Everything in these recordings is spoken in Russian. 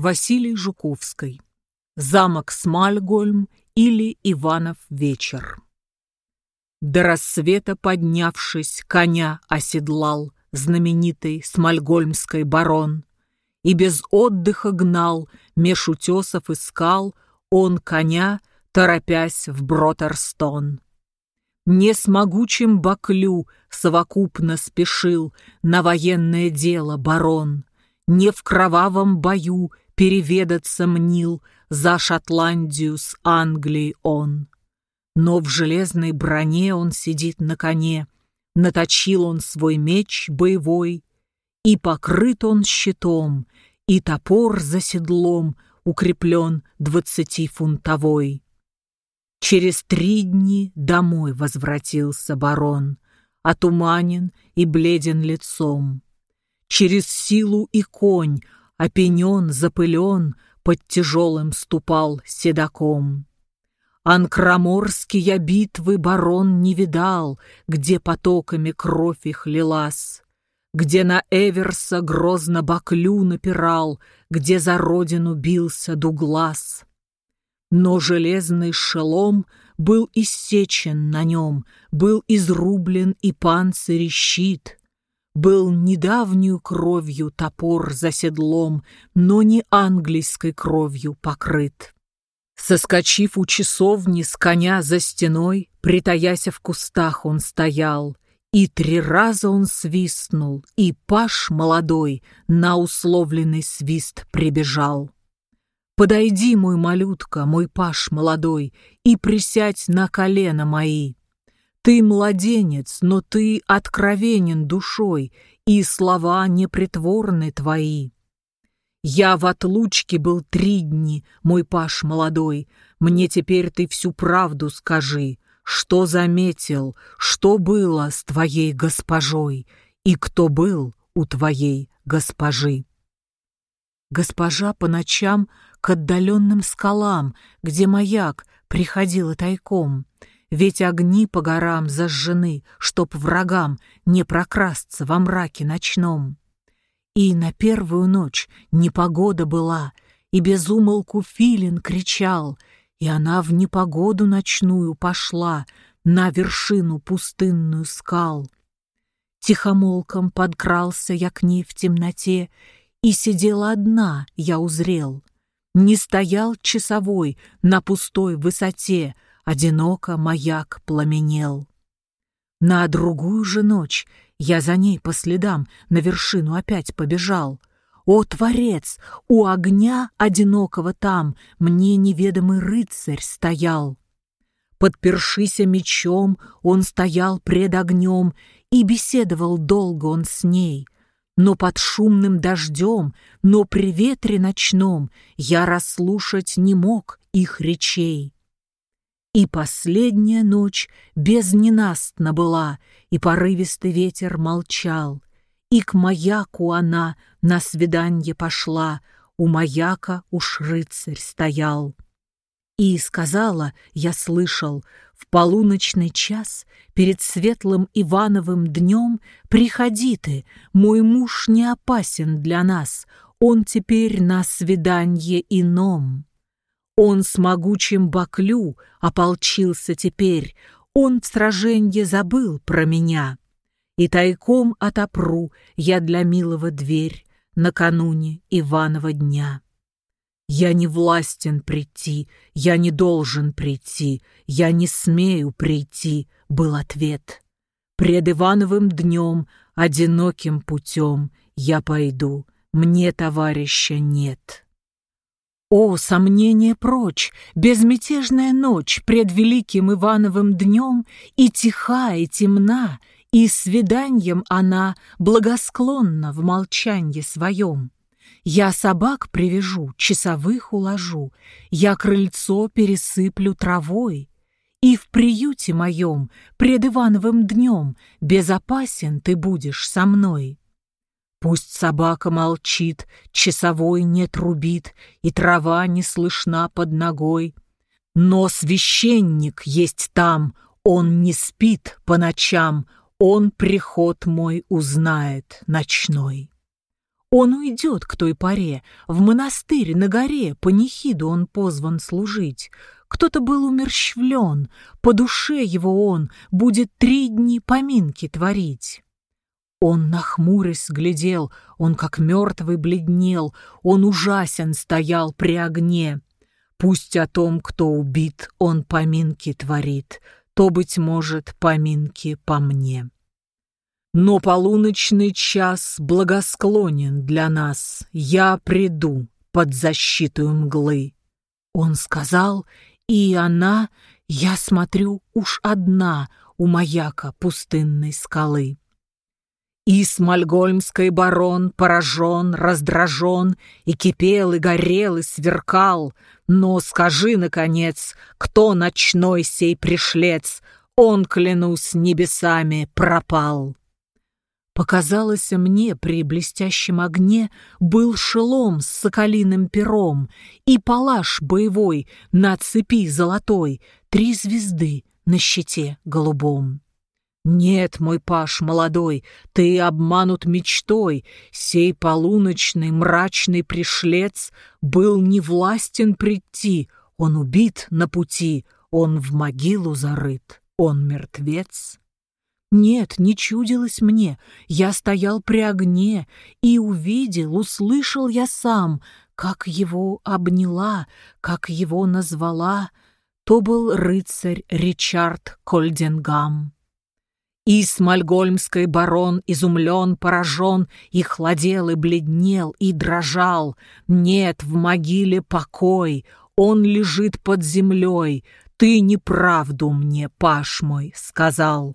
Василий Жуковский. Замок Смальгольм или Иванов вечер. До рассвета поднявшись, коня оседлал знаменитый смальгольмский барон и без отдыха гнал, меж утесов искал он коня, торопясь в Бротерстон. Не с могучим Баклю совокупно спешил на военное дело барон, не в кровавом бою переведаться мнил за Шотландию с Англией он. Но в железной броне он сидит на коне, наточил он свой меч боевой, и покрыт он щитом, и топор за седлом укреплен двадцатифунтовой. Через три дни домой возвратился барон, отуманен и бледен лицом. Через силу и конь, опенен, запылен, под тяжелым ступал седаком. Анкроморские я битвы барон не видал, где потоками кровь их лилась, где на Эверса грозно Баклю напирал, где за родину бился Дуглас. Но железный шелом был иссечен на нем, был изрублен и панцирь и щит. Был недавнюю кровью топор за седлом, но не английской кровью покрыт. Соскочив у часовни с коня за стеной, притаяся в кустах он стоял, и три раза он свистнул, и паш молодой на условленный свист прибежал. Подойди, мой малютка, мой паш молодой, и присядь на колено мои. Ты младенец, но ты откровенен душой, и слова непритворны твои. Я в отлучке был три дни, мой паш молодой. Мне теперь ты всю правду скажи. Что заметил, что было с твоей госпожой, и кто был у твоей госпожи? Госпожа по ночам к отдаленным скалам, где маяк приходила тайком. Ведь огни по горам зажжены, чтоб врагам не прокрасться во мраке ночном. И на первую ночь непогода была, и без умолку филин кричал, и она в непогоду ночную пошла на вершину пустынную скал. Тихомолком подкрался я к ней в темноте, и сидела одна, я узрел. Не стоял часовой на пустой высоте, одиноко маяк пламенел. На другую же ночь я за ней по следам на вершину опять побежал. О, Творец, у огня одинокого там мне неведомый рыцарь стоял. Подпершися мечом, он стоял пред огнем, и беседовал долго он с ней. Но под шумным дождем, но при ветре ночном я расслушать не мог их речей. И последняя ночь безненастна была, и порывистый ветер молчал. И к маяку она на свиданье пошла, у маяка уж рыцарь стоял. И сказала, я слышал, в полуночный час перед светлым Ивановым днем приходи ты, мой муж не опасен для нас, он теперь на свиданье ином. Он с могучим Баклю ополчился теперь, он в сраженье забыл про меня. И тайком отопру я для милого дверь накануне Иванова дня. Я не властен прийти, я не должен прийти, я не смею прийти, был ответ. Пред Ивановым днем, одиноким путем я пойду, мне товарища нет. О, сомнение прочь, безмятежная ночь пред великим Ивановым днем, и тиха, и темна, и свиданьем она благосклонна в молчанье своем. Я собак привяжу, часовых уложу, я крыльцо пересыплю травой, и в приюте моем пред Ивановым днем безопасен ты будешь со мной. Пусть собака молчит, часовой не трубит, и трава не слышна под ногой. Но священник есть там, он не спит по ночам, он приход мой узнает ночной. Он уйдет к той поре, в монастырь на горе, по нехиду он позван служить. Кто-то был умерщвлен, по душе его он будет три дни поминки творить. Он, нахмурясь, глядел, он как мертвый бледнел, он ужасен стоял при огне. Пусть о том, кто убит, он поминки творит, то, быть может, поминки по мне. Но полуночный час благосклонен для нас, я приду под защиту мглы. Он сказал, и она, я смотрю, уж одна у маяка пустынной скалы. И смольгольмский барон поражен, раздражен, И кипел, и горел, и сверкал. Но скажи, наконец, кто ночной сей пришлец? Он, клянусь небесами, пропал. Показалось мне при блестящем огне Был шелом с соколиным пером И палаш боевой на цепи золотой, Три звезды на щите голубом. Нет, мой паш молодой, ты обманут мечтой. Сей полуночный мрачный пришлец был не властен прийти. Он убит на пути, он в могилу зарыт, он мертвец. Нет, не чудилось мне, я стоял при огне и увидел, услышал я сам, как его обняла, как его назвала. То был рыцарь Ричард Кольденгам. И смольгольмский барон изумлен, поражен, И хладел, и бледнел, и дрожал. Нет в могиле покой, он лежит под землей. Ты неправду мне, паш мой, сказал.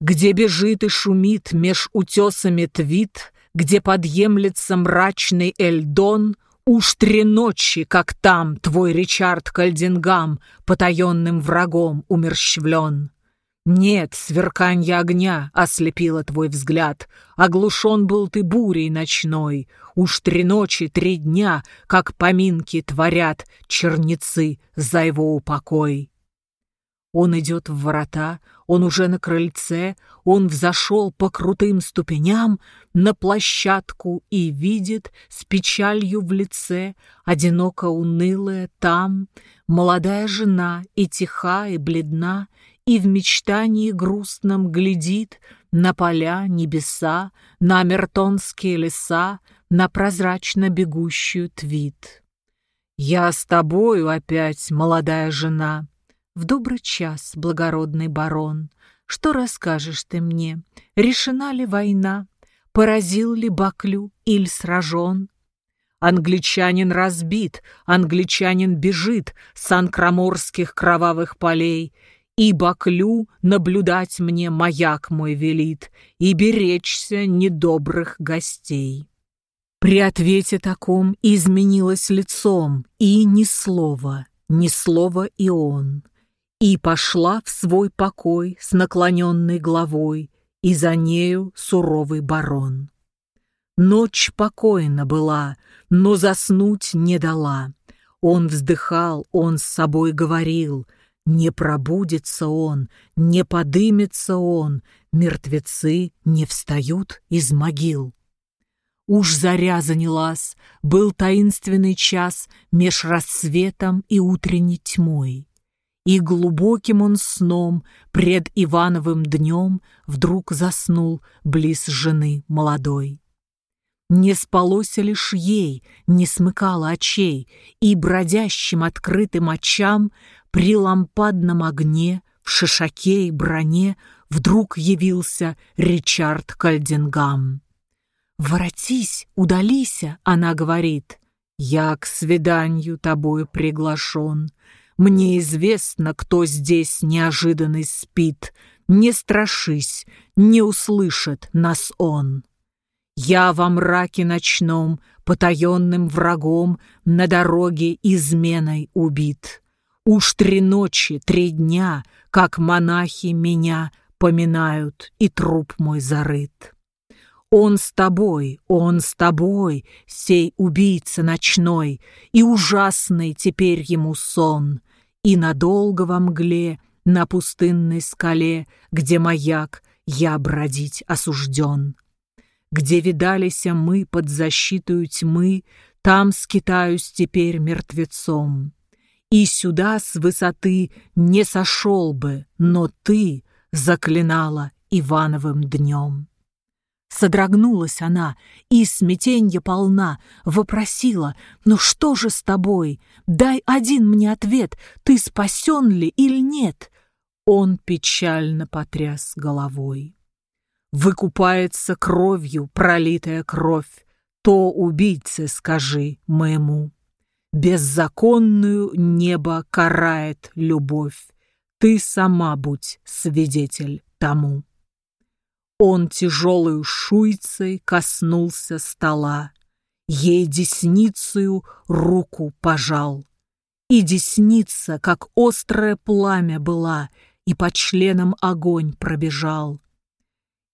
Где бежит и шумит меж утесами твит, Где подъемлется мрачный Эльдон, Уж три ночи, как там твой Ричард Кальдингам Потаенным врагом умерщвлен. Нет, сверканье огня ослепило твой взгляд. Оглушен был ты бурей ночной. Уж три ночи, три дня, как поминки творят черницы за его упокой. Он идет в ворота, он уже на крыльце, он взошел по крутым ступеням на площадку и видит с печалью в лице, одиноко унылая там, молодая жена и тиха, и бледна, и в мечтании грустном глядит на поля, небеса, на мертонские леса, на прозрачно бегущую твит. «Я с тобою опять, молодая жена!» В добрый час, благородный барон, Что расскажешь ты мне? Решена ли война? Поразил ли Баклю иль сражен? Англичанин разбит, англичанин бежит С анкроморских кровавых полей, и Баклю наблюдать мне маяк мой велит И беречься недобрых гостей. При ответе таком изменилось лицом, И ни слова, ни слова и он. И пошла в свой покой с наклоненной головой, И за нею суровый барон. Ночь покойна была, но заснуть не дала. Он вздыхал, он с собой говорил, не пробудится он, не подымется он, мертвецы не встают из могил. Уж заря занялась, был таинственный час меж рассветом и утренней тьмой. И глубоким он сном пред Ивановым днем вдруг заснул близ жены молодой. Не спалось лишь ей, не смыкало очей, и бродящим открытым очам при лампадном огне, в шишаке и броне вдруг явился Ричард Кальдингам. «Воротись, удалися», — она говорит. «Я к свиданию тобою приглашен. Мне известно, кто здесь неожиданный спит. Не страшись, не услышит нас он». Я во мраке ночном, потаенным врагом, На дороге изменой убит. Уж три ночи, три дня, как монахи меня поминают, и труп мой зарыт. Он с тобой, он с тобой, сей убийца ночной, и ужасный теперь ему сон, и надолго во мгле, на пустынной скале, где маяк, я бродить осужден. Где видалися мы под защитою тьмы, Там скитаюсь теперь мертвецом. И сюда с высоты не сошел бы, Но ты заклинала Ивановым днем. Содрогнулась она и, смятенье полна, вопросила, «Ну что же с тобой? Дай один мне ответ, ты спасен ли или нет?» Он печально потряс головой. Выкупается кровью пролитая кровь, То убийце скажи моему. Беззаконную небо карает любовь, Ты сама будь свидетель тому. Он тяжелую шуйцей коснулся стола, Ей десницею руку пожал. И десница, как острое пламя была, И по членам огонь пробежал.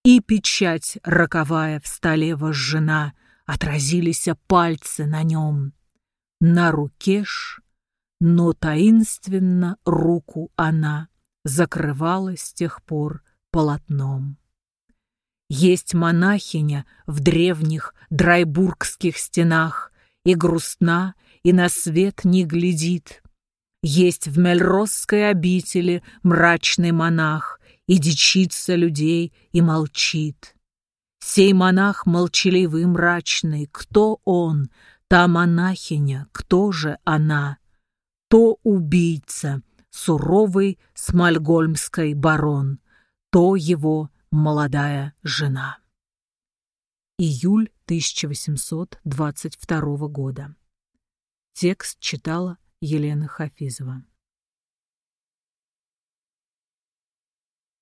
И печать роковая в столе вожжена, Отразились пальцы на нем. На руке ж, но таинственно руку она Закрывала с тех пор полотном. Есть монахиня в древних драйбургских стенах, И грустна, и на свет не глядит. Есть в Мельросской обители мрачный монах, И дичится людей, и молчит. Сей монах молчаливый мрачный, кто он? Та монахиня, кто же она? То убийца, суровый смальгольмский барон, то его Молодая жена. Июль 1822 года. Текст читала Елена Хафизова.